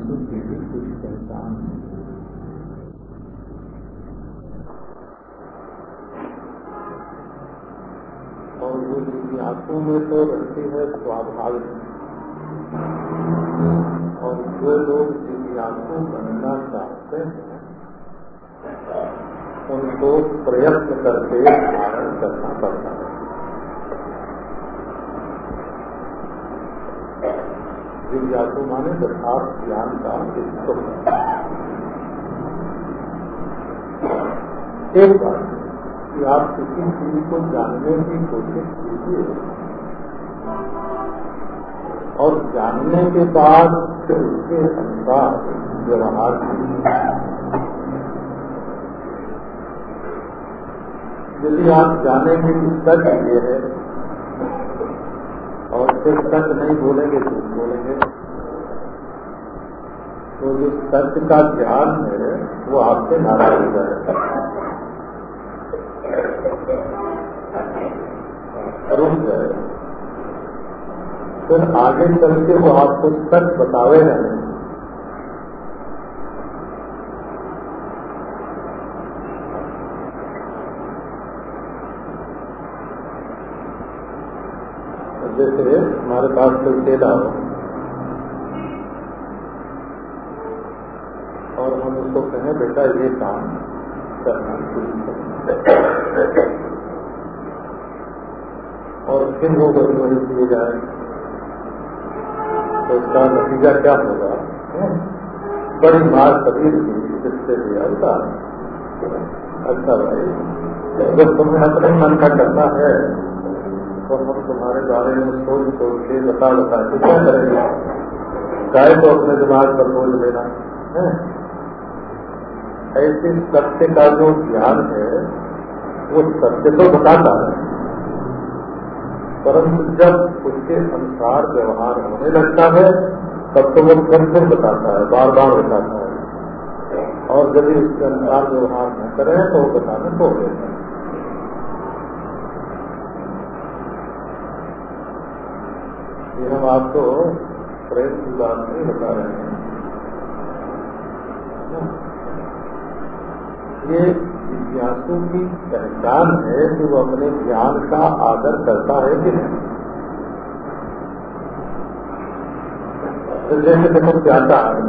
जिज्ञासु की भी कुछ पहचान है और वो जिज्ञासु में तो रहती है स्वाभाविक। और जो लोग जिज्ञासु बनना चाहते हैं, उनको प्रयत्न करके धारण करना पड़ता है। जिज्ञासु माने यथार्थ ज्ञान का एक बात, कि आप किसी चीज़ को जानने की कोशिश कीजिए और जानने के बाद फिर उसके अनुसार व्यवहार यदि आप जानेंगे कि सच ये है और फिर सच नहीं बोलेंगे तो बोलेंगे। तो जो सच का ध्यान है, वो आपसे नाराज़ हो जाएगा रुक जाए। फिर आगे चल के वो आपको सच बतावे नहीं जैसे हमारे पास कोई चेला हो। और हम उसको कहें, बेटा, ये काम करना और फिर वो वही किए जाए। तो इसका नतीजा क्या होगा? बड़ी मार शरीर की जिससे दिया होता अच्छा भाई, जब तुम्हें अपने मन का करना है हम तुम्हारे बारे में सोच सोच के बता बता के क्या करेंगे? चाहे तो अपने दिमाग पर बोझ लेना, है? ऐसे सत्य का जो ज्ञान है, वो सत्य तो बताता है। परंतु जब उसके अनुसार व्यवहार होने लगता है, तब तो वो फिर फिर बताता है बार बार बताता है। और यदि उसके अनुसार व्यवहार न करें तो वो बताने को देता है। ये हम आपको प्रेम की बात नहीं बता रहे हैं। ये जिज्ञासु की पहचान है कि वो अपने ज्ञान का आदर करता है कि नहीं। तो जैसे देखो प्यासा है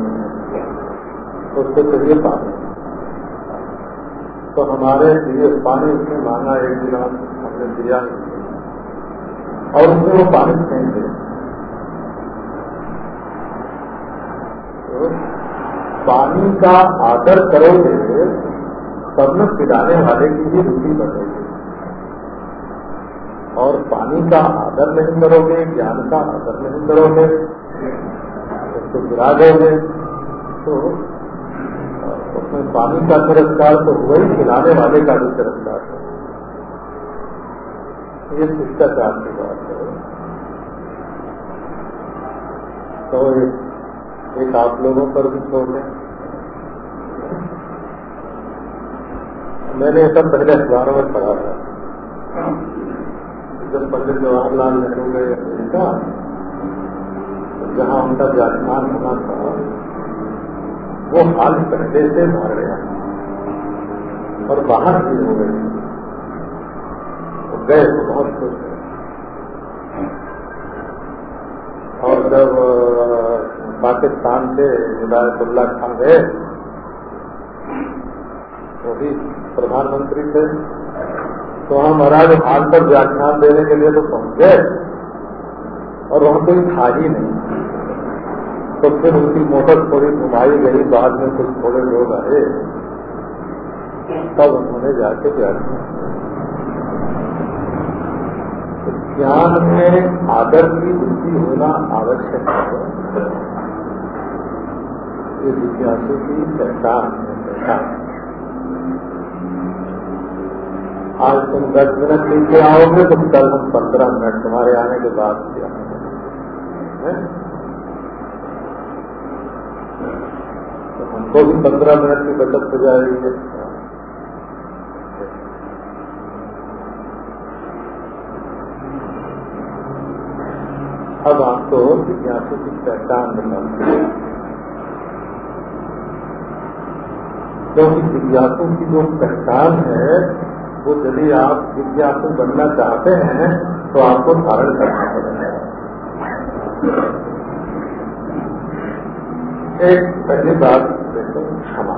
तो उसको चाहिए पानी तो हमारे लिए पानी उसने मांगा एक गिलास हमने दिया और उसमें वो पानी फेंक दिया पानी का आदर करोगे न पिलाने वाले की भी रुचि बढ़ेगी और पानी का आदर नहीं करोगे, ज्ञान का आदर नहीं करोगे, उसको गिरा दोगे। तो उसमें पानी का तिरस्कार तो हुआ ही, पिलाने वाले का भी तिरस्कार है। ये शिष्टाचार की बात है। तो एक, आप लोगों पर भी छोड़ दें मैंने सब पहले अखबारों में पढ़ा था। जब पंडित जवाहरलाल नेहरू गए अमेरिका जहाँ उनका व्याख्यान होना था वो हाल पहले से मार गया और बाहर भी हो गए। गए तो बहुत खुश और जब पाकिस्तान से हिदायतुल्ला खान गए। वो भी प्रधानमंत्री थे। तो हम महाराज हाल पर व्याख्यान देने के लिए तो पहुँच गए और वहाँ कोई था ही नहीं। तो फिर उनकी मोटर थोड़ी घुमाई गई, बाद में कुछ थोड़े लोग आए। तब उन्होंने जाके व्याख्यान ज्ञान में आदर की वृद्धि होना आवश्यक है। ये जिज्ञासु की पहचान है पहचान आज तुम दस मिनट नीचे आओगे तो कल हम पंद्रह मिनट तुम्हारे आने के बाद तो हमको भी पंद्रह मिनट की बचत हो जाएगी। अब आपको जिज्ञासु की पहचान बताते हैं। क्योंकि जिज्ञासु की जो पहचान है, वो यदि आप जिज्ञासु बनना चाहते हैं तो आपको धारण करना पड़ेगा। एक पहली बात, देखो, क्षमा।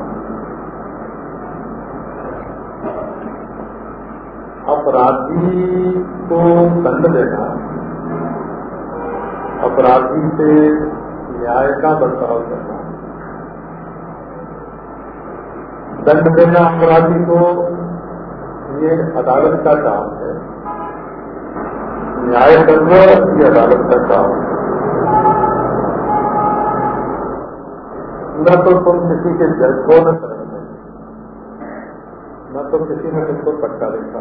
अपराधी को दंड देना। अपराधी से न्याय का बर्ताव करना। दंड देना अपराधी को ये अदालत का काम है। न्याय करना ये अदालत का काम है। न तो तुम किसी के जज को न करते न तो किसी ने किसको पट्टा देखा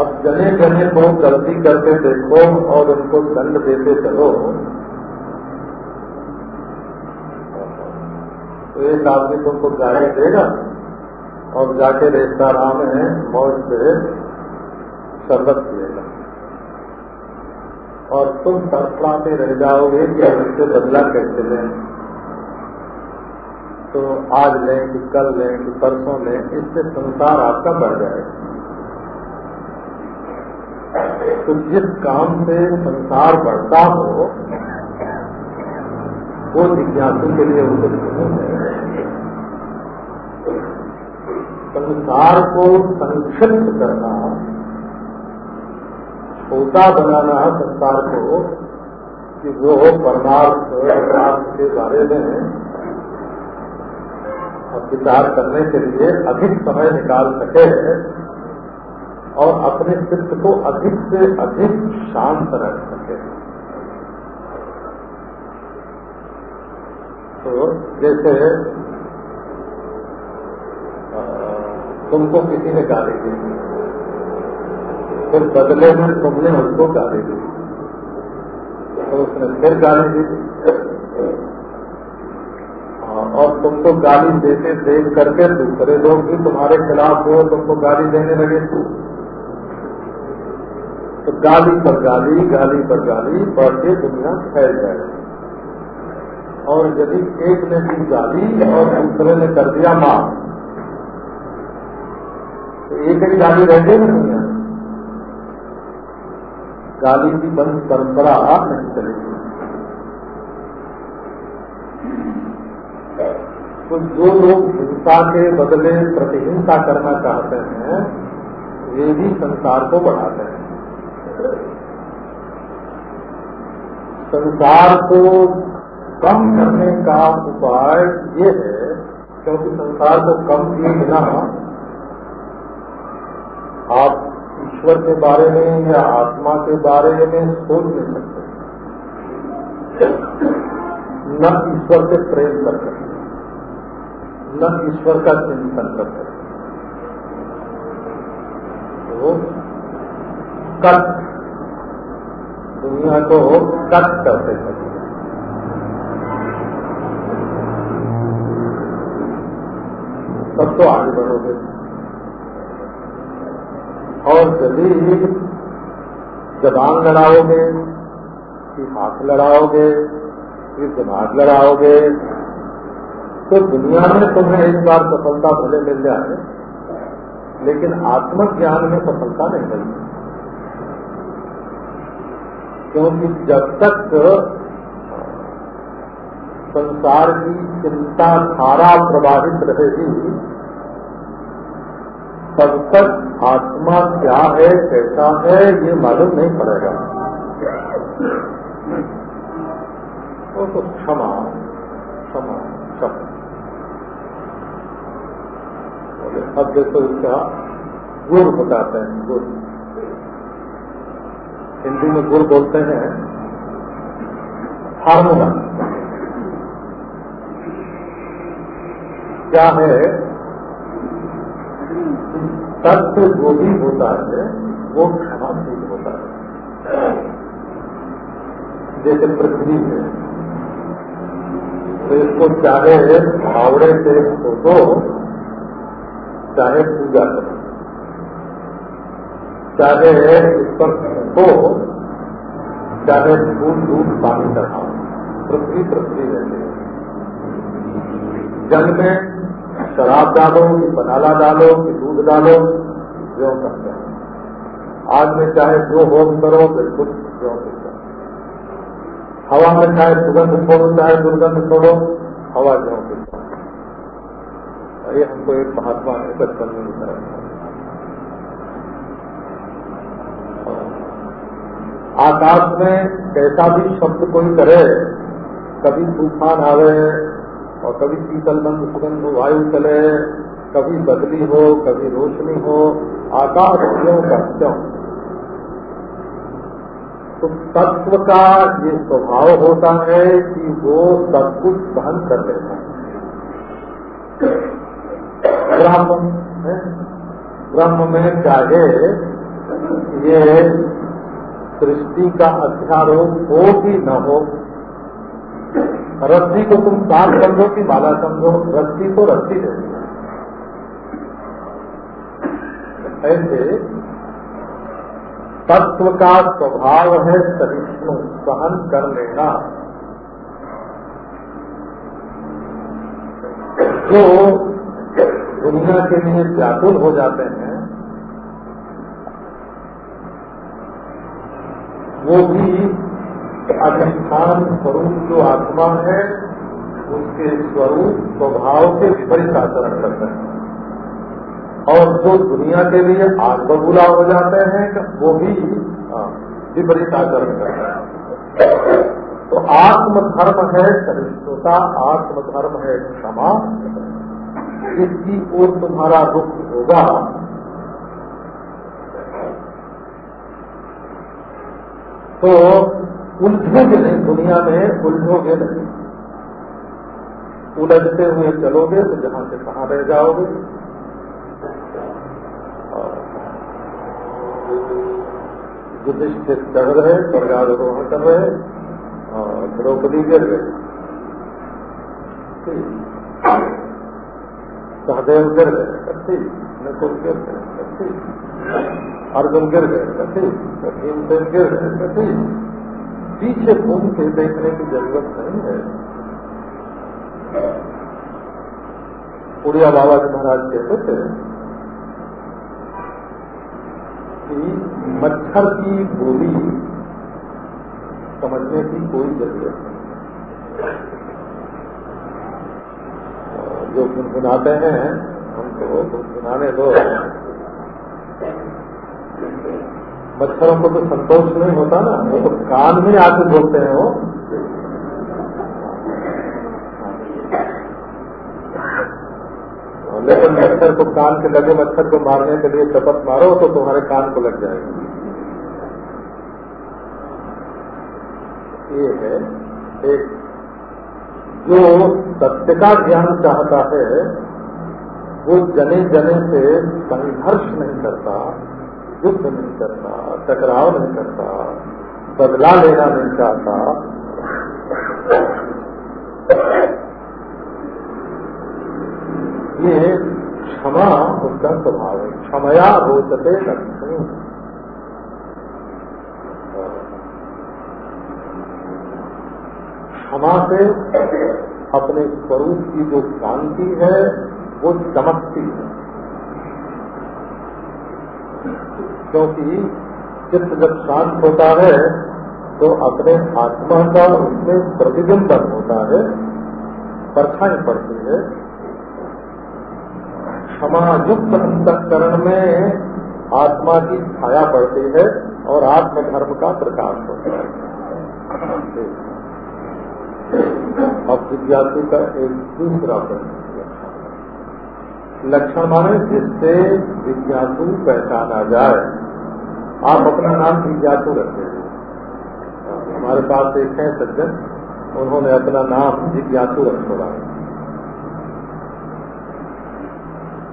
अब जने जने को गलती करके देखो और उनको दंड देते चलो। तो एक आदमी तुमको गाड़ी देगा और जाके रेस्तारा में मौज से शरबत पिएगा। और तुम तड़पड़ाते रह जाओगे कि इससे बदला कैसे लें? तो आज लें कि कल लें कि परसों लें, इससे संसार आपका बढ़ जाएगा। तो जिस काम से संसार बढ़ता हो वो जिज्ञासु के लिए है। संसार को संक्षिप्त करना, छोटा बनाना है संसार को, कि वो परमार्थ पदार्थ के बारे में विचार करने के लिए अधिक समय निकाल सके और अपने चित्त को अधिक से अधिक शांत रख सके। तो जैसे तुमको किसी ने गाली दी। फिर बदले में तुमने उसको गाली दी। तो उसने फिर गाली दी। और तुमको गाली देते देख करके दूसरे लोग भी तुम्हारे खिलाफ हो तुमको गाली देने लगे। तो गाली पर गाली गाली पर गाली बढ़ के दुनिया फैल जाए और यदि एक ने दी गाली और दूसरे ने कर दिया माफ़ तो एक ही गाली रह गई नहीं है। गाली की बंद परंपरा आप नहीं चलेगी। तो जो लोग हिंसा के बदले प्रतिहिंसा करना चाहते हैं वे भी संसार को बढ़ाते हैं। संसार को कम करने का उपाय ये है, क्योंकि संसार को कम किए बिना आप ईश्वर के बारे में या आत्मा के बारे में सोच नहीं सकते। न ईश्वर से प्रेम कर सकते, न ईश्वर का चिंतन कर सकते। तो कट, दुनिया को कट करते सकते तब तो आगे बढ़ोगे। और यदि जबान लड़ाओगे, कि हाथ लड़ाओगे, कि दिमाग लड़ाओगे तो दुनिया में तुम्हें एक बार सफलता भले मिल जाए, लेकिन आत्मज्ञान में सफलता नहीं मिलती। क्योंकि जब तक संसार की चिंता धारा प्रवाहित रहेगी। तब तक आत्मा क्या है, कैसा है, ये मालूम नहीं पड़ेगा। वो तो क्षमा क्षमा क्षमा। अब देखो इसका गुर बताते हैं गुर हिंदी में गुर बोलते हैं फार्मूला क्या है? तत्व जो भी होता है, वो क्षमाशील होता है। जैसे पृथ्वी है तो इसको चाहे फावड़े से हो तो चाहे पूजा करो। चाहे इस पर हो चाहे दूध दूध पानी चढ़ाओ। पृथ्वी पृथ्वी रहती जल में शराब डालो, कि बनाला डालो, कि दूध डालो, जो करते हैं। आग में चाहे जो होम करो, बिल्कुल जो करते हवा में चाहे सुगंध छोड़ो, चाहे दुर्गंध छोड़ो, हवा जो करते ये हमको एक महात्मा ने बचपन में बताया आकाश में कैसा भी शब्द कोई करे, कभी तूफ़ान आवे और कभी शीतल बंद सुगंध वायु चले, कभी बदली हो, कभी रोशनी हो, आकाश क्यों का क्यों? तो तत्व का ये स्वभाव होता है कि वो सब कुछ सहन कर लेता है। ब्रह्म ब्रह्म में चाहे ये सृष्टि का अध्यारोप हो कि न हो रस्सी को तुम साफ़ समझो कि माला समझो, रस्सी को रस्सी है ऐसे तत्व का स्वभाव है सहिष्णु, सहन कर लेना। जो दुनिया के लिए व्याकुल हो जाते हैं। वो भी अधिष्ठान स्वरूप जो आत्मा है उसके स्वरूप स्वभाव के विपरीत आचरण करते हैं। और जो दुनिया के लिए आग हो जाते हैं वो भी हाँ, विपरीत आचरण करते हैं। तो आत्मधर्म है सहिष्णुता आत्मधर्म है क्षमा। इसकी ओर तुम्हारा रुख होगा। तो उलझोगे नहीं दुनिया में उलझोगे नहीं। उलझते हुए चलोगे तो जहाँ से कहाँ रह जाओगे। युधिष्ठिर चढ़ रहे स्वर्गारोहण कर रहे, और द्रौपदी गिर गए सहदेव गिर गए कथी नकुल गिर गए कथी अर्जुन गिर गए कथी भीमसेन गिर गए कथी पीछे घूम के देखने की ज़रूरत नहीं है। उड़िया बाबा जी महाराज कहते थे कि मच्छर की बोली समझने की कोई ज़रूरत नहीं। जो गुनगुनाते हैं हमको गुनगुनाने दो। मच्छरों को तो संतोष नहीं होता ना, वो तो कान में आके बोलते हैं वो। लेकिन मच्छर को कान के लगे मच्छर को मारने के लिए शपथ मारो तो तुम्हारे कान को लग जाएगी। ये है एक जो सत्य का ज्ञान चाहता है, वो जने जने से संघर्ष नहीं करता युद्ध नहीं करता, टकराव नहीं करता, बदला लेना नहीं चाहता। ये क्षमा उसका स्वभाव है। क्षमया रोचते लक्ष्मी क्षमा से अपने स्वरूप की जो शांति है, वो चमकती है। क्योंकि चित्त जब शांत होता है तो अपने आत्मा का उसमें प्रतिबिंबन होता है परछाई पड़ती है। क्षमायुक्त अंतकरण में आत्मा की छाया पड़ती है और आत्मधर्म का प्रकाश होता है। अब विद्यार्थी का एक दूसरा प्रश्न। लक्षण माने जिससे जिज्ञासु पहचाना जाए। आप अपना नाम जिज्ञासु रखते हैं। हमारे पास एक है सज्जन, उन्होंने अपना नाम जिज्ञासु रख छोड़ा।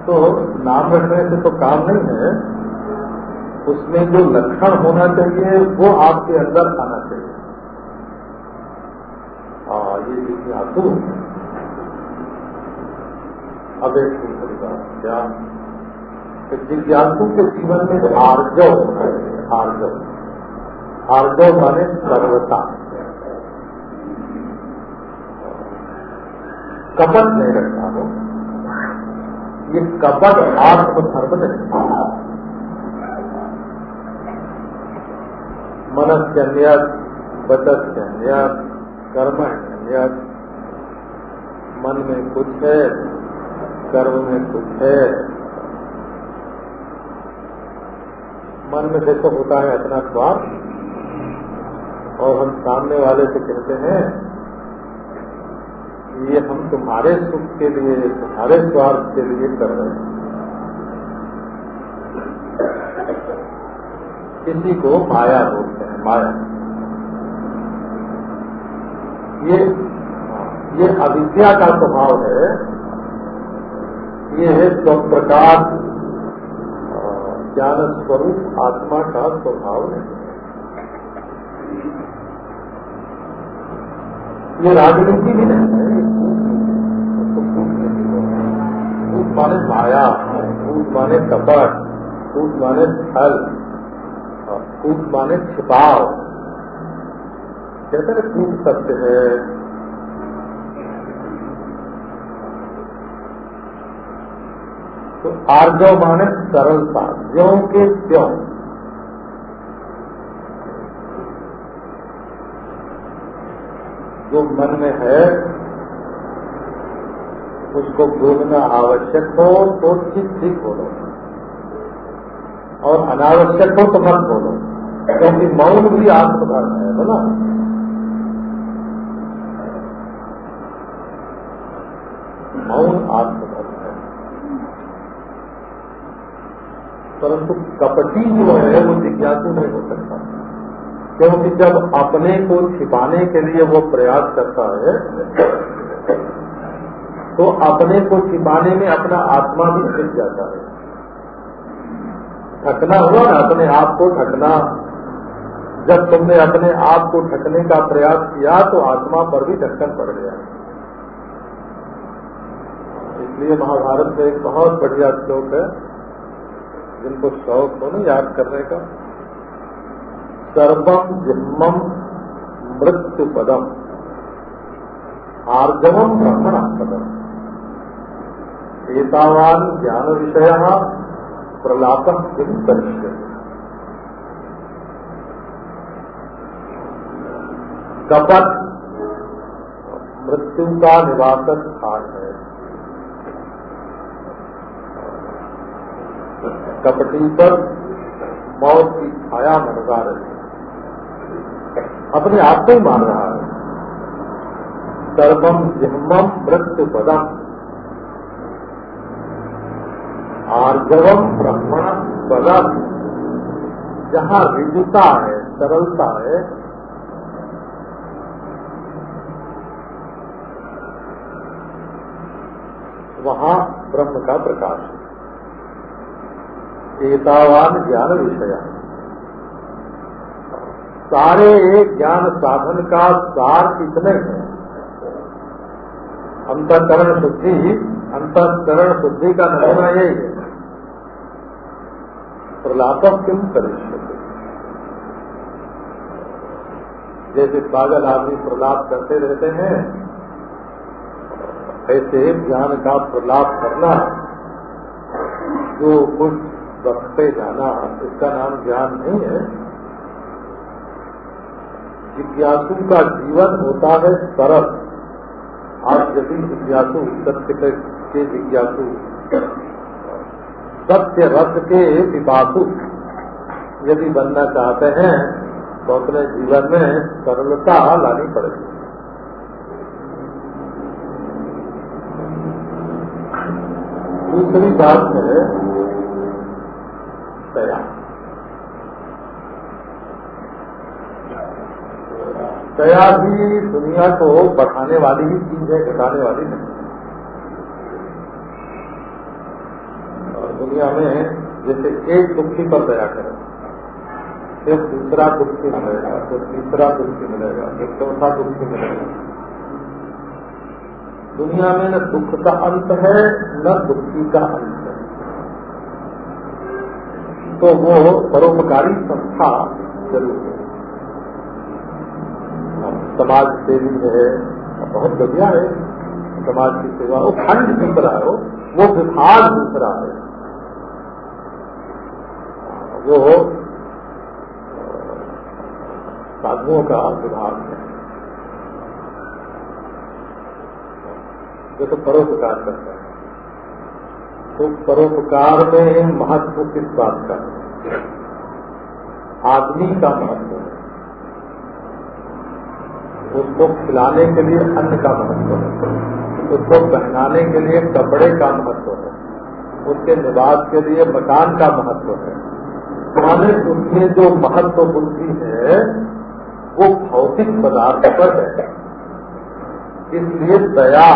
तो नाम रखने से तो काम नहीं है। उसमें जो लक्षण होना चाहिए, वो आपके अंदर आना चाहिए। हाँ ये जिज्ञासु अब एक दूसरी बात क्या जिज्ञासु के जीवन में आर्जव आर्जव आर्जव माने सर्वता कपट नहीं रखना हो ये कपट आत्मधर्म नहीं मनस्यन्यत वचस्यन्यत कर्म अन्यत मन में कुछ है कर्म में कुछ है। मन में देखो होता है अपना स्वार्थ, और हम सामने वाले से कहते हैं, ये हम तुम्हारे सुख के लिए, तुम्हारे स्वार्थ के लिए कर रहे हैं। किसी को माया बोलते हैं, माया। ये ये अविद्या का स्वभाव है ये है स्वप्रकाश ज्ञान स्वरूप, आत्मा का स्वभाव है। ये राजनीति भी नहीं है। भूत माने माया भूत माने कपट भूत माने छल भूत माने छिपाव। कहते हैं भूत सत्य है तो आर्जव माने सरलता ज्यो के त्यों। जो मन में है, उसको बोलना आवश्यक हो तो ठीक ठीक बोलो। और अनावश्यक हो तो मत बोलो। क्योंकि मौन भी आत्मधर्म है बोला मौन आत्मधर्म है परंतु कपटी जो है, वो जिज्ञासु नहीं हो सकता। क्योंकि जब अपने को छिपाने के लिए वो प्रयास करता है तो अपने को छिपाने में अपना आत्मा भी छिप जाता है। ठकना हुआ ना, अपने आप को ढकना जब तुमने अपने आप को ढकने का प्रयास किया तो आत्मा पर भी ढक्कन पड़ गया। इसलिए महाभारत में एक बहुत बढ़िया श्लोक है जिनको शौक हो ना याद करने का सर्वम जिम्मम मृत्यु पदम आर्जवम ब्रह्मण पदम। एतावान ज्ञान विषय प्रलाप किम करिष्य कपट मृत्यु का निवास स्थान है। कपटी पर मौत की छाया मनगा रही अपने आप को ही मान रहा है। सर्वम जिम्मम मृत्यु पदम। आर्जवम ब्रह्मण पदम। जहाँ विजुता है सरलता है, वहाँ ब्रह्म का प्रकाश है। एतावान ज्ञान विषय सारे एक ज्ञान साधन का सार कितने हैं। अंतकरण शुद्धि अंतकरण शुद्धि का नमूना यही है। प्रलाप किम करिष्य जैसे पागल आदमी प्रलाप करते रहते हैं, ऐसे ज्ञान का प्रलाप करना, जो कुछ बखते जाना इसका नाम ज्ञान नहीं है। जिज्ञासु का जीवन होता है सरल। आज यदि जिज्ञासु, सत्य के जिज्ञासु। सत्य रस के विपासु यदि बनना चाहते हैं तो अपने जीवन में सरलता लानी पड़ेगी। दूसरी बात है दया भी दुनिया को बढ़ाने वाली ही चीज़ है, घटाने वाली नहीं। और दुनिया में जैसे एक दुखी पर दया करें फिर दूसरा दुखी मिलेगा फिर तीसरा दुखी मिलेगा फिर चौथा दुखी मिलेगा। दुनिया में न दुख का अंत है, न दुखी का अंत है। तो वो परोपकारी संस्था ज़रूर है। समाज सेवी है, बहुत बढ़िया है, समाज की सेवा वो खंड रहा हो, वो विभाग दूसरा है। वो साधुओं का विभाग है। जो तो परोपकार करता है। तो परोपकार में महत्व किस बात का है? आदमी का महत्व। उसको खिलाने के लिए अन्न का महत्व है। उसको पहनाने के लिए कपड़े का महत्व है। उसके निवास के लिए मकान का महत्व है। माने उसमें जो महत्व बुद्धि है, वो भौतिक पदार्थ पर है। इसलिए दया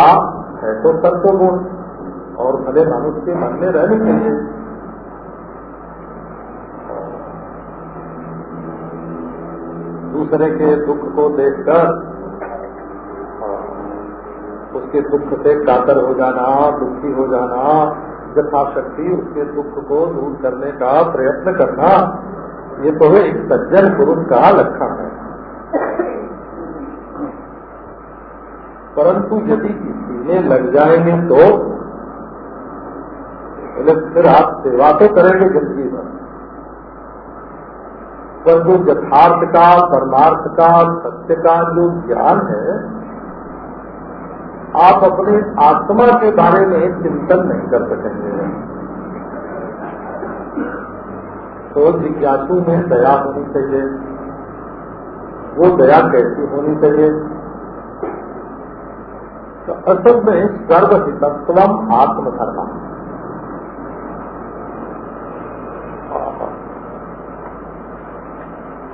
है तो सत्व गुण और भले मनुष्य के मन में रहने के लिए दूसरे के दुख को देखकर उसके दुख से कातर हो जाना, दुखी हो जाना, यथाशक्ति उसके दुख को दूर करने का प्रयत्न करना, ये तो एक सज्जन पुरुष का लक्षण है। परंतु यदि किसी में लग जाएँगे तो फिर आप सेवा तो करेंगे ज़िंदगी भर पर जो यथार्थ का, परमार्थ का, सत्य का जो ज्ञान है आप अपने आत्मा के बारे में चिंतन नहीं कर सकेंगे। तो जिज्ञासु में दया होनी चाहिए। वो दया कैसी होनी चाहिए? तो असल में सर्वहितत्व आत्मधर्म।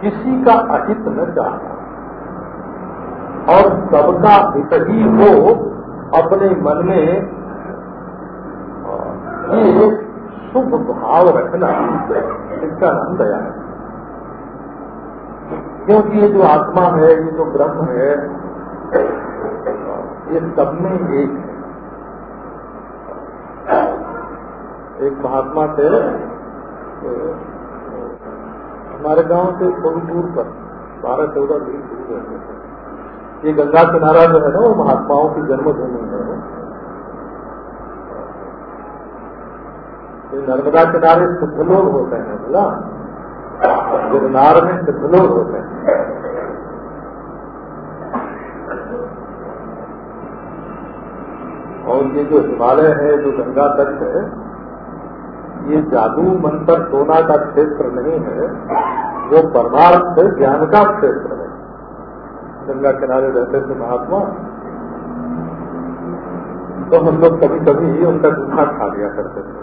किसी का अहित न चाहना और सबका हित ही हो अपने मन में ये शुभ भाव रखना इसका नाम दया है। क्योंकि ये जो आत्मा है, ये जो ब्रह्म है, ये सब में एक है। एक महात्मा थे हमारे गाँव से थोड़ी दूर पर, बारह चौदह दिन दूर रहते थे ये गंगा किनारा जो है ना, वो महात्माओं की जन्मभूमि है। ये नर्मदा किनारे सिद्ध लोग होते हैं, बोला। गिरनार में सिद्ध लोग होते हैं। और ये जो हिमालय है, जो गंगा तट है, ये जादू मंत्र सोना का क्षेत्र नहीं है, वो परमार्थ ज्ञान का क्षेत्र है। गंगा किनारे रहते थे महात्मा तो हम लोग कभी कभी ही उनका गुफा खा लिया करते थे।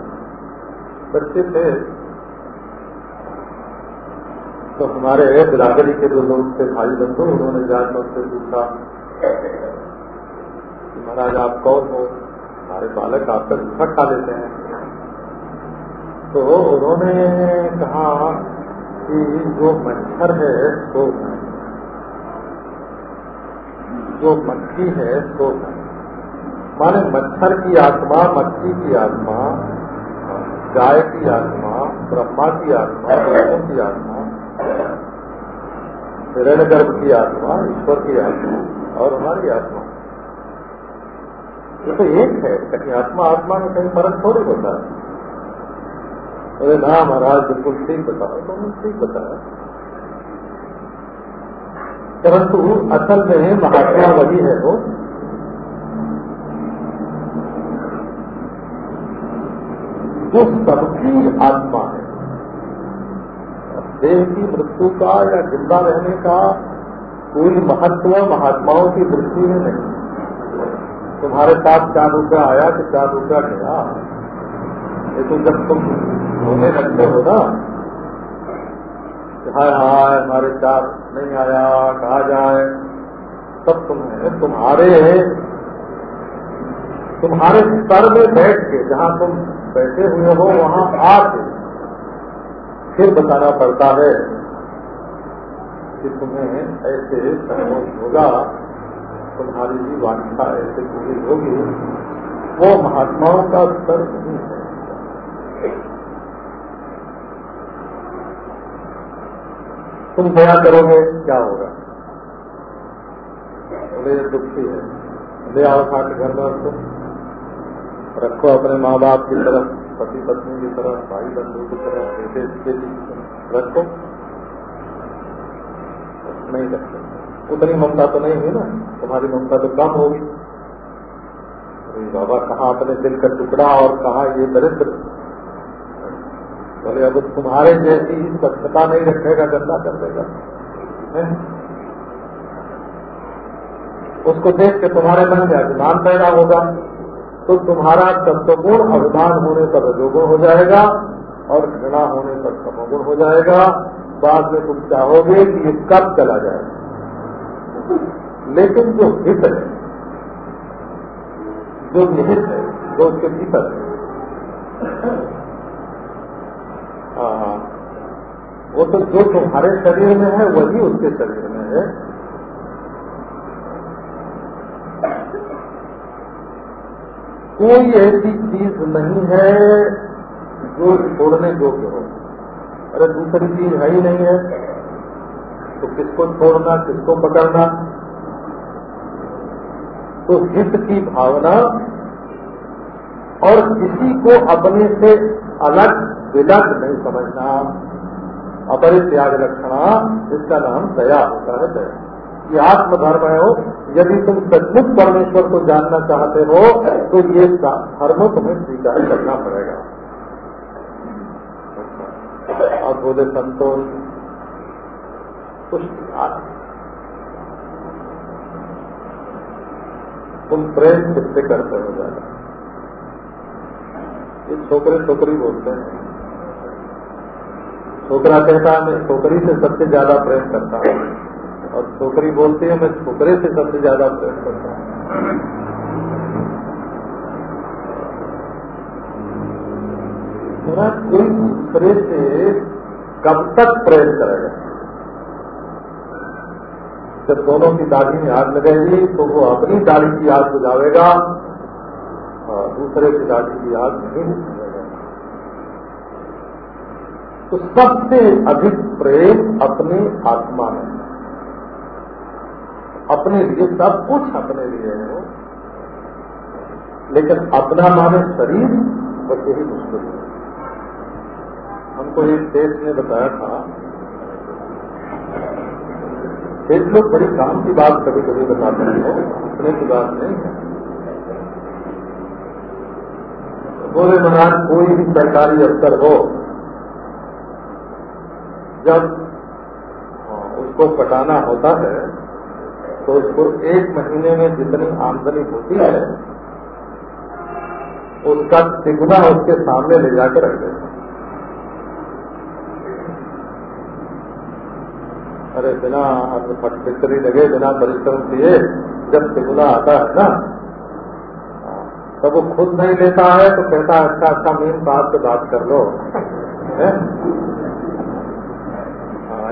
बच्चे थे तो हमारे बिरादरी के जो लोग थे भाई बंधु उन्होंने जाकर उनसे पूछा महाराज, आप कौन हो? हमारे बालक आपका गुफा खा लेते हैं। तो उन्होंने कहा कि जो मच्छर है सो जो मक्खी है सो माने मच्छर की आत्मा, मक्खी की आत्मा, गाय की आत्मा, ब्रह्मा की आत्मा लोगों की आत्मा हिरण गर्भ की आत्मा, ईश्वर की आत्मा और हमारी आत्मा। ये तो एक है कहीं आत्मा आत्मा में कहीं फ़र्क थोड़ी होता है। अरे ना महाराज, बिल्कुल ठीक बताओ तो ठीक बताया। परंतु असल में है महात्मा वही है वो। जो सबकी आत्मा है। देह की मृत्यु का या ज़िंदा रहने का कोई महत्व महात्माओं की दृष्टि में नहीं। तुम्हारे साथ चार रुपया आया कि चार रुपया गया? ये तो जब तुम होने लगते हो ना हाय हाय, हमारे चार नहीं आया, कहा जाए? तब तुम्हें तुम्हारे तुम्हारे स्तर में बैठ के, जहाँ तुम बैठे हुए हो, वहाँ आके फिर बताना पड़ता है कि तुम्हें ऐसे संतोष होगा। तुम्हारी भी वांछा ऐसे पूरी होगी। वो महात्माओं का स्तर नहीं है। तुम दया करोगे, क्या होगा? बोले दुखी है। ले आओ के घर में उसको। रखो अपने माँ बाप की तरफ़ पति पत्नी की तरफ़ भाई बंधु की तरफ़ बेटे बेटी की तरफ़ रखो। नहीं रखते उतनी ममता तो नहीं हुई ना। तुम्हारी ममता तो कम होगी। बाबा, कहा अपने दिल का टुकड़ा और कहा ये दरिद्र बोले, अब तुम्हारे जैसी ही स्वच्छता नहीं रखेगा, गंदा कर देगा। उसको देख के तुम्हारे मन में अभिमान पैदा होगा। तो तुम्हारा तत्वपूर्ण अभिमान होने पर रजोगुण हो जाएगा और घृणा होने पर तमोगुण हो जाएगा। बाद में तुम चाहोगे कि ये कब चला जाए। लेकिन जो हित है, जो निहित है, जो उसके भीतर हाँ वो तो जो तुम्हारे शरीर में है, वही उसके शरीर में है। कोई ऐसी चीज़ नहीं है जो छोड़ने योग्य हो। अरे दूसरी चीज़ है ही नहीं है। तो किसको छोड़ना, किसको पकड़ना? तो हित की भावना और किसी को अपने से अलग विलग नहीं समझना। अपरित्याग लक्षणा इसका नाम दया होता है दया। ये आत्मधर्म है हो यदि तुम सचमुच परमेश्वर को जानना चाहते हो तो ये धर्म तुम्हें स्वीकार करना पड़ेगा। अब बोले संतोष तुम प्रेम किससे करते हो ज़्यादा? ये छोकरे छोकरी बोलते हैं। छोकरा कहता है, मैं छोकरी से सबसे ज़्यादा प्रेम करता हूँ। और छोकरी बोलती है, मैं छोकरे से सबसे ज़्यादा प्रेम करता हूँ। मेरा कोई दूसरे से कब तक प्रेम करेगा? जब दोनों की दाढ़ी में आग लगेगी तो वो अपनी दाढ़ी की आग बुझावेगा और दूसरे की दाढ़ी की आग नहीं तो सबसे अधिक प्रेम अपने आत्मा में। अपने लिए सब कुछ अपने लिए है, लेकिन अपना माने शरीर, बस यही मुश्किल है। हमको एक देश ने बताया था, देश लोग बड़ी काम की बात कभी कभी बताते हैं इतने की बात नहीं। है बोले, महाराज, कोई भी सरकारी अफसर हो जब हाँ, उसको पटाना होता है तो उसको एक महीने में जितनी आमदनी होती है उसका तिगुना उसके सामने ले जाकर रख देते अरे बिना फटफिक्री लगे बिना परिश्रम किए जब तिगुना आता है ना तब वो खुद नहीं लेता है तो कहता है अच्छा अच्छा मीन साहब से बात कर लो।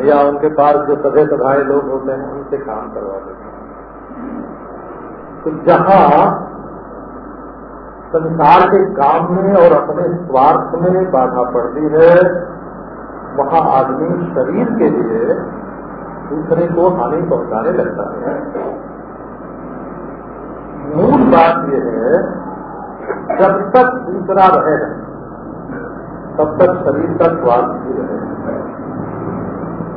या उनके पास जो सभे सभाए लोग होते हैं, उनसे काम करवा देते हैं। तो जहाँ संसार के काम में और अपने स्वार्थ में बाधा पड़ती है, वहाँ आदमी शरीर के लिए दूसरे को हानि पहुँचाने लगता है। मूल बात यह है, जब तक दूसरा रहेगा तब तक शरीर का स्वास्थ्य भी रहेगा तो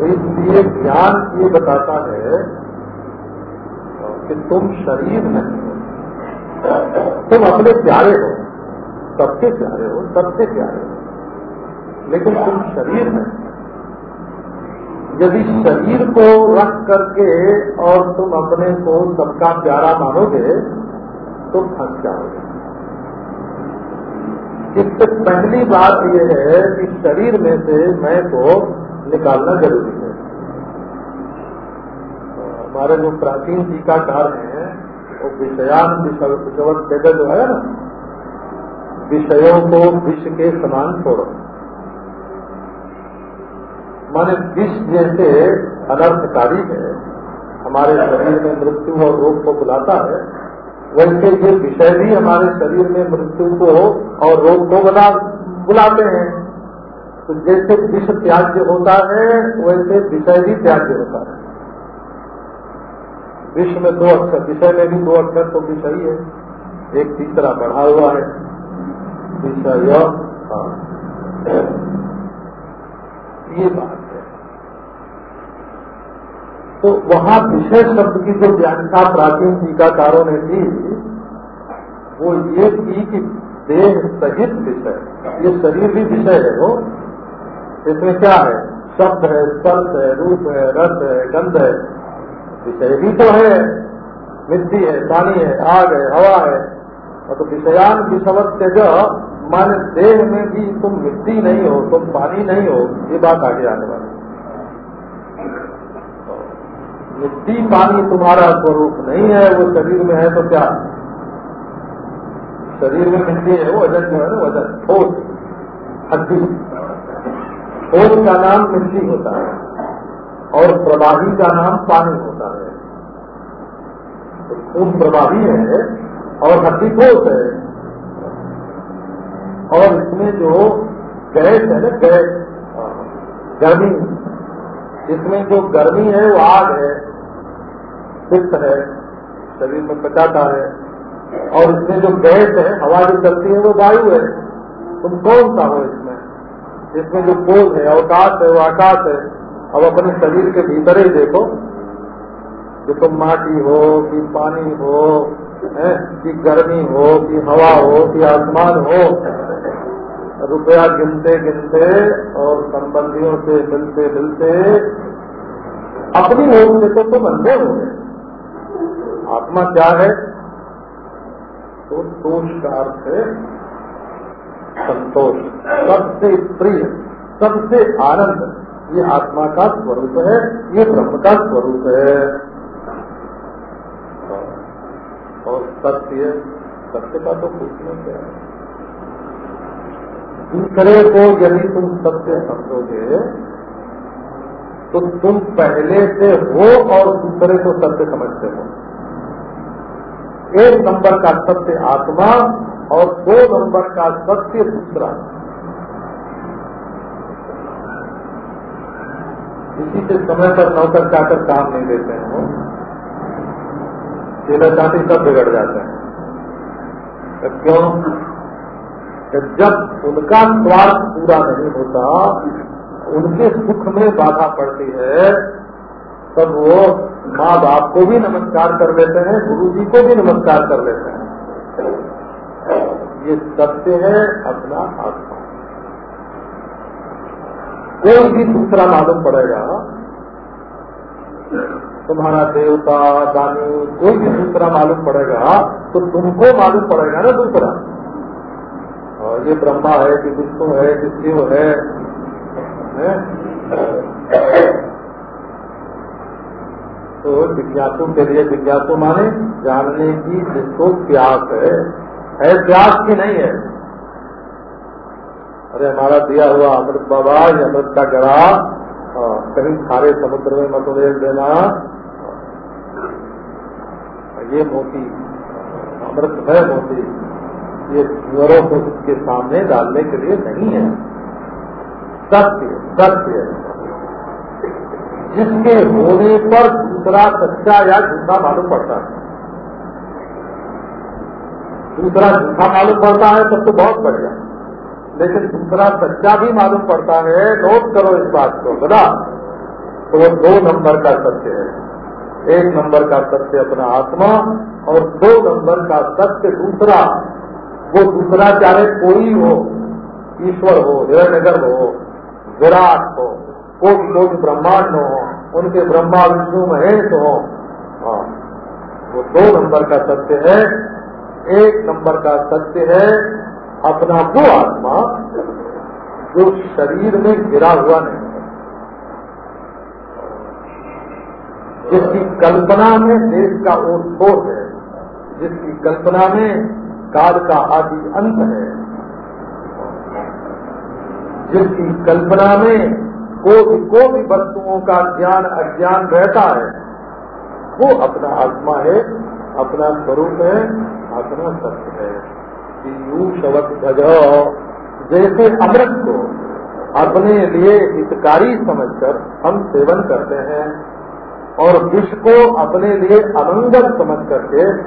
इसलिए ज्ञान ये बताता है कि तुम शरीर नहीं हो। तुम अपने प्यारे हो, सबसे प्यारे हो, सबसे प्यारे हो। लेकिन तुम शरीर नहीं यदि शरीर को रख करके और तुम अपने को सबका प्यारा मानोगे तो फंस जाओगे। इससे पहली बात यह है कि शरीर में से मैं को निकालना ज़रूरी है। हमारे जो प्राचीन टीकाकार हैं, वो विषयान विषवत कहते जो है ना, विषयों को विष के समान छोड़ो। माने विष जैसे अनर्थकारी है, हमारे शरीर में मृत्यु और रोग को बुलाता है, वैसे ये विषय भी हमारे शरीर में मृत्यु को और रोग को बुला बुलाते हैं। तो जैसे विष त्याज्य होता है, वैसे विषय भी त्याज्य होता है। विश्व में दो अक्षर, विषय में भी दो अक्षर तो विषय है एक तीसरा बढ़ा हुआ है। विषय ये बात है। तो वहाँ विषय शब्द की जो व्याख्या प्राचीन टीकाकारों ने दी वो ये थी कि देह सहित विषय, ये शरीर भी विषय है वो। इसमें क्या है? शब्द है, स्पर्श है, रूप है, रस है, गंध है। विषय भी तो है मिट्टी है पानी है, आग है, हवा है। और तो विषयान विषवत तेज मान देह में भी तुम मिट्टी नहीं हो, तुम पानी नहीं हो, ये बात आगे आने वाली मिट्टी पानी तुम्हारा स्वरूप नहीं है, वो शरीर में है तो क्या? शरीर में मिट्टी है, वो वज़न जो है वज़न ठोस, हड्डी। ठोस का नाम मिट्टी होता है और प्रवाही का नाम पानी होता है। तो प्रवाही है और हड्डी ठोस है। और इसमें जो गैस है ना, गैस, गर्मी, इसमें जो गर्मी है, वो आग है, पित्त है, शरीर में पचाता है। और इसमें जो गैस है, हवा जो चलती है, वो वायु है। तुम कौन सा हो इसमें? इसमें जो पोल है अवकाश है वो आकाश है अब अपने शरीर के भीतर ही देखो। कि तुम माटी हो कि पानी हो है, कि गर्मी हो कि हवा हो कि आसमान हो रुपया गिनते गिनते और संबंधियों से मिलते मिलते अपनी होश से तो तुम अंधे हो आत्मा क्या है? तो दोष का अर्थ है संतोष। सबसे प्रिय, सबसे आनंद, ये आत्मा का स्वरूप है, ये ब्रह्म का स्वरूप है। और सत्य सत्य का तो कुछ नहीं क्या है दूसरे को यदि तुम सत्य समझोगे तो तुम पहले से हो और दूसरे को सत्य समझते हो। एक नंबर का सत्य आत्मा और दो नंबर का सत्य दूसरा। इसी से समय पर नौकर चाकर काम नहीं देते हैं वो। चेला चाटी सब बिगड़ जाते हैं। तो क्यों? जब उनका स्वार्थ पूरा नहीं होता, उनके सुख में बाधा पड़ती है तब वो माँ बाप को भी नमस्कार कर लेते हैं गुरु जी को भी नमस्कार कर लेते हैं। ये सत्य है अपना आत्मा। कोई भी दूसरा मालूम पड़ेगा तुम्हारा देवता दानी कोई भी दूसरा मालूम पड़ेगा तो तुमको मालूम पड़ेगा ना दूसरा। और ये ब्रह्मा है कि विष्णु है कि शिव है, है? तो जिज्ञासु के लिए जिज्ञासु माने जानने की जिसको प्यास है। है प्यास की नहीं है? अरे हमारा दिया हुआ अमृत बाबा, ये अमृत का गड़ा कहीं खारे समुद्र में मत उड़ेल देना। ये मोती, अमृत है मोती, ये सुअरों को उसके सामने डालने के लिए नहीं है। सत्य सत्य। जिसके होने पर दूसरा सच्चा या झूठा मालूम पड़ता है। दूसरा झूठा मालूम पड़ता है तब तो बहुत बढ़िया। लेकिन दूसरा सच्चा भी मालूम पड़ता है, नोट करो इस बात को बना तो वो दो नंबर का सत्य है। एक नंबर का सत्य अपना आत्मा और दो नंबर का सत्य दूसरा। वो दूसरा चाहे कोई हो, ईश्वर हो हिरण्यगर हो, विराट हो। कोटि लोग ब्रह्मांड हो, उनके ब्रह्मा विष्णु महेश हो हाँ वो दो नंबर का सत्य है, एक नंबर का सत्य है, अपना वो आत्मा जो शरीर में गिरा हुआ नहीं है, जिसकी कल्पना में देश का ओर है, जिसकी कल्पना में काल का आदि अंत है, जिसकी कल्पना में कोटि कोटि वस्तुओं का ज्ञान, अज्ञान रहता है। वो अपना आत्मा है, अपना स्वरूप है, अपना सत्य है। यूशवत भज जैसे अमृत को अपने लिए हितकारी समझकर हम सेवन करते हैं और विष को अपने लिए अमंगल समझ करके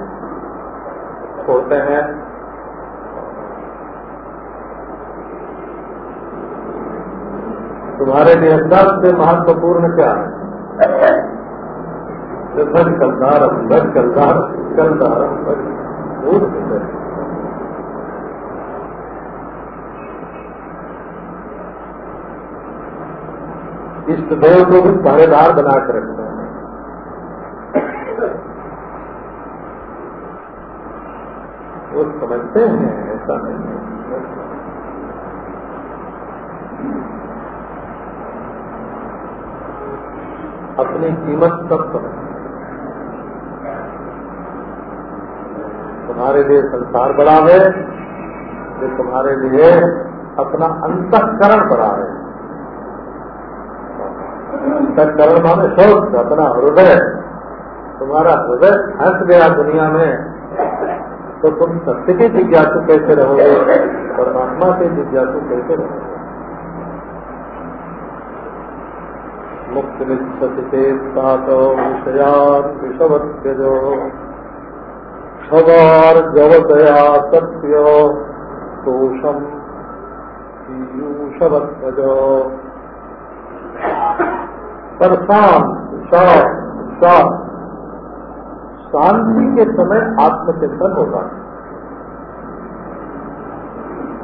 छोड़ते हैं तुम्हारे लिए सबसे महत्वपूर्ण क्या है? धन कलदार धन कलदार इष्ट देव को भी पहरेदार बना कर रखते हैं। वो समझते हैं, ऐसा नहीं है। अपनी कीमत सब समझ तुम्हारे लिए संसार बड़ा है जो तुम्हारे लिए अपना अंतकरण बड़ा है। अंतकरण माने शौक, अपना हृदय। तुम्हारा हृदय हंस गया दुनिया में तो तुम सत्य के जिज्ञासु कैसे रहोगे? परमात्मा के जिज्ञासु कैसे रहोगे? विषयान् विषवत्यजो। क्षवार्जवतया सत्य दोषम पीयूषवत्यजो। शांति के समय आत्मचिंतन होगा।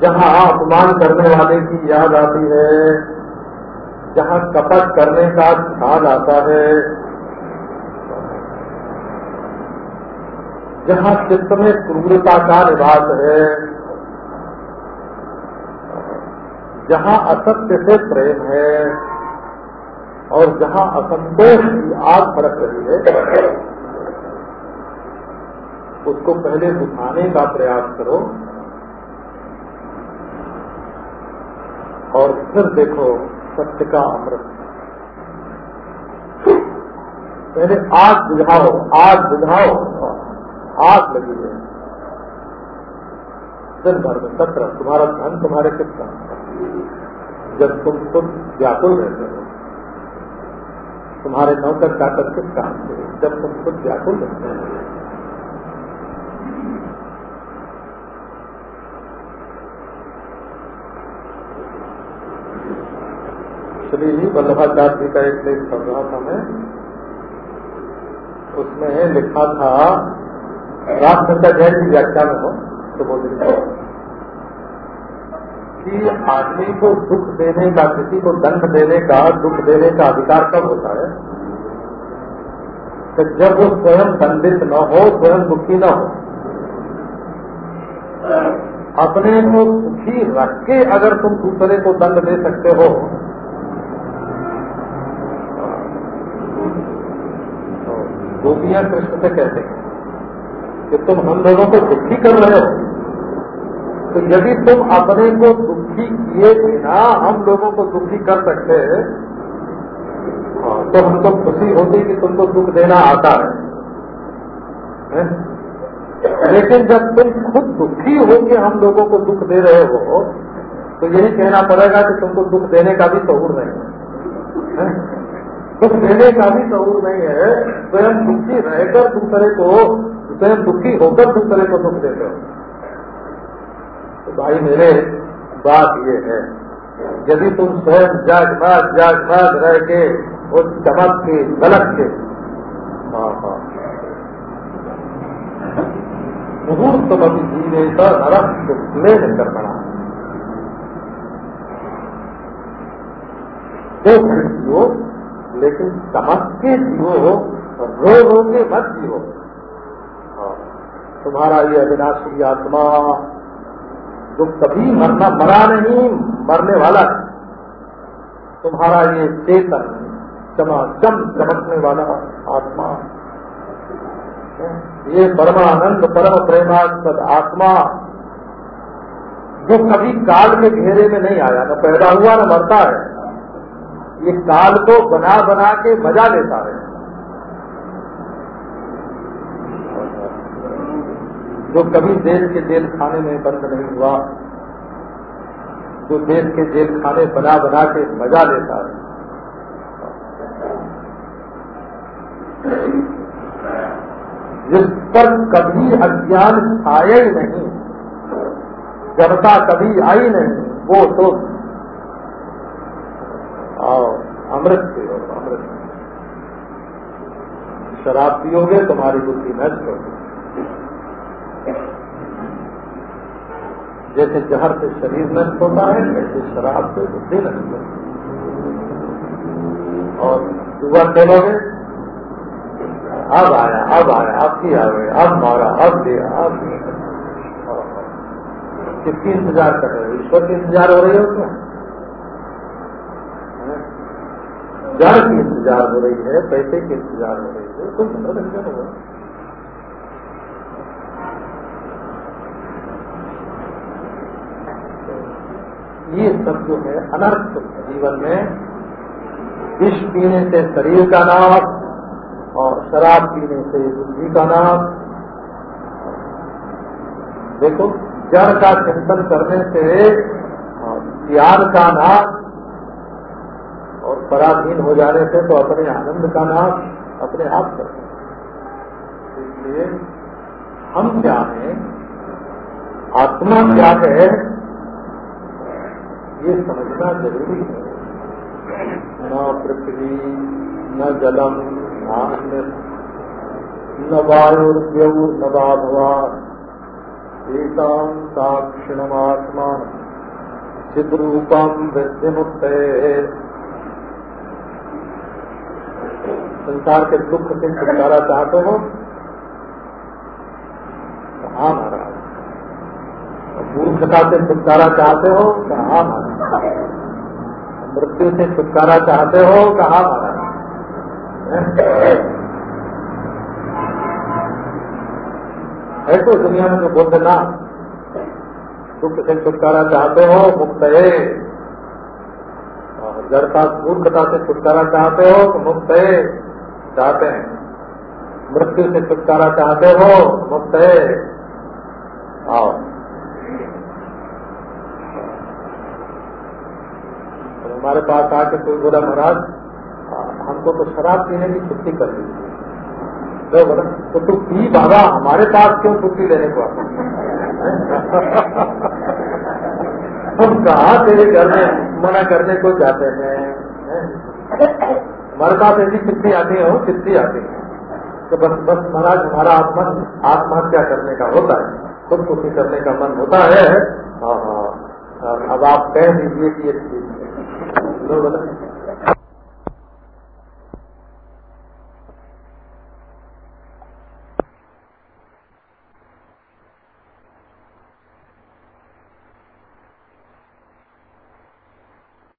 जहाँ अपमान करने वाले की याद आती है जहाँ कपट करने का ख्याल आता है, जहाँ चित्त में क्रूरता का निवास है, जहाँ असत्य से प्रेम है, और जहाँ असंतोष की आग भड़क रही है, उसको पहले बुझाने का प्रयास करो और फिर देखो सत्य का अमृत पहले आग बुझाओ आग बुझाओ, आग लगी है। दिन भर में सत्र तुम्हारा धन तुम्हारे काम जब तुम खुद व्याकुल रहते हो, तुम्हारे नौकर चाकर किस काम से जब तुम खुद व्याकुल रहते हो श्री वल्लभाचार्य जी का एक लेख पढ़ रहा था मैं। उसमें लिखा था रामचंद्र जैन की व्याख्या में हो तो बोल कि आदमी को दुख देने का, किसी को दंड देने का, दुख देने का अधिकार कब होता है? तो जब वो स्वयं दंडित न हो, स्वयं दुखी न हो, अपने को सुखी रख के अगर तुम दूसरे को दंड दे सकते हो गोपियाँ कृष्ण से कहते हैं कि तुम हम लोगों को दुखी कर रहे हो तो यदि तुम अपने को दुखी किए बिना हम लोगों को दुखी कर सकते हाँ, तो हमको खुशी होती कि तुमको दुख देना आता है? लेकिन जब तुम खुद दुखी हो के हम लोगों को दुख दे रहे हो तो यही कहना पड़ेगा कि तुमको दुख देने का भी सहूर नहीं है? दुख देने का भी सहूर नहीं है। स्वयं दुखी रहकर दूसरे को स्वयं दुखी होकर दूसरे को दुख देते हो। तो भाई, मेरे बात ये है, यदि तुम स्वयं जाग बाग जाग बाग रह के उस चमक के गलत के हाँ हाँ। मुहूर्तमपि जीवेत नरक क्लेश कर्मणा दो खिड़कियों लेकिन समझ के जियो रो रो के मत जियो हाँ, तुम्हारा ये अविनाशी आत्मा जो कभी मरना मरा नहीं मरने वाला है। तुम्हारा ये चेतन चमाचम चमकने वाला आत्मा। ये परमानंद परम प्रेमास्पद आत्मा जो कभी काल के घेरे में नहीं आया न पैदा हुआ न मरता है। ये काल को बना बना के मज़ा लेता है। जो कभी देश के जेल खाने में बंद नहीं हुआ, जो देश के जेल खाने बना बना के मज़ा लेता है। जिस पर कभी अज्ञान छाया ही नहीं जनता कभी आई नहीं, वो तो आओ, अमृत पियो, अमृत। शराब पियोगे, तुम्हारी बुद्धि नष्ट होगी। जैसे जहर से शरीर नष्ट होता है, वैसे शराब से बुद्धि नष्ट होती और सुबह खेलोगे अब आया अब आया, अब की आ गए अब मारा, अब दिया अब किसकी इंतज़ार कर रहे हो? ईश्वर की इंतज़ार हो रही हो क्या? जड़ की इंतज़ार हो रही है, पैसे की इंतज़ार हो रही है तो मनोरंजन होगा ये सब जो है अनर्थ जीवन में, विष पीने से शरीर का नाश और शराब पीने से बुद्धि का नाश। देखो, जड़ का चिंतन करने से ज्ञान का नाश पराधीन हो जाने से तो अपने आनंद का नाश अपने आप करते इसलिए हम क्या हैं? आत्मा क्या है? ये समझना ज़रूरी है। न पृथ्वी, न जलम, न न वायुर्व्यऊ न भगवान एतां साक्षिणमात्मा। चिद्रूपम वृद्धिमुक्त संसार के दुख से छुटकारा चाहते हो तो हाँ महाराज। मूर्खता से छुटकारा चाहते हो कहा महाराज। मृत्यु से छुटकारा चाहते हो कहा है तो दुनिया में जो बोलते ना, दुख से छुटकारा चाहते हो, मुक्त है। और जड़ता मूर्खता से छुटकारा चाहते हो तो मुक्त है। चाहते हैं। मृत्यु से छुटकारा चाहते हो, मुक्त है। आओ। हमारे पास आके कोई बोला, महाराज, हमको तो शराब पीने की छुट्टी कर दीजिए। तो बोला तो तू पी बाबा, हमारे पास क्यों छुट्टी लेने को हम कहा, तेरे घर में मना करने को जाते हैं। हमारे पास ऐसी चिट्ठी आती है कितनी आती है। तो बस बस महाराज, हमारा आत्मन आत्महत्या करने का होता है। खुद खुशी करने का मन होता है। हाँ हाँ। अब आप कह दीजिए कि ये ठीक है।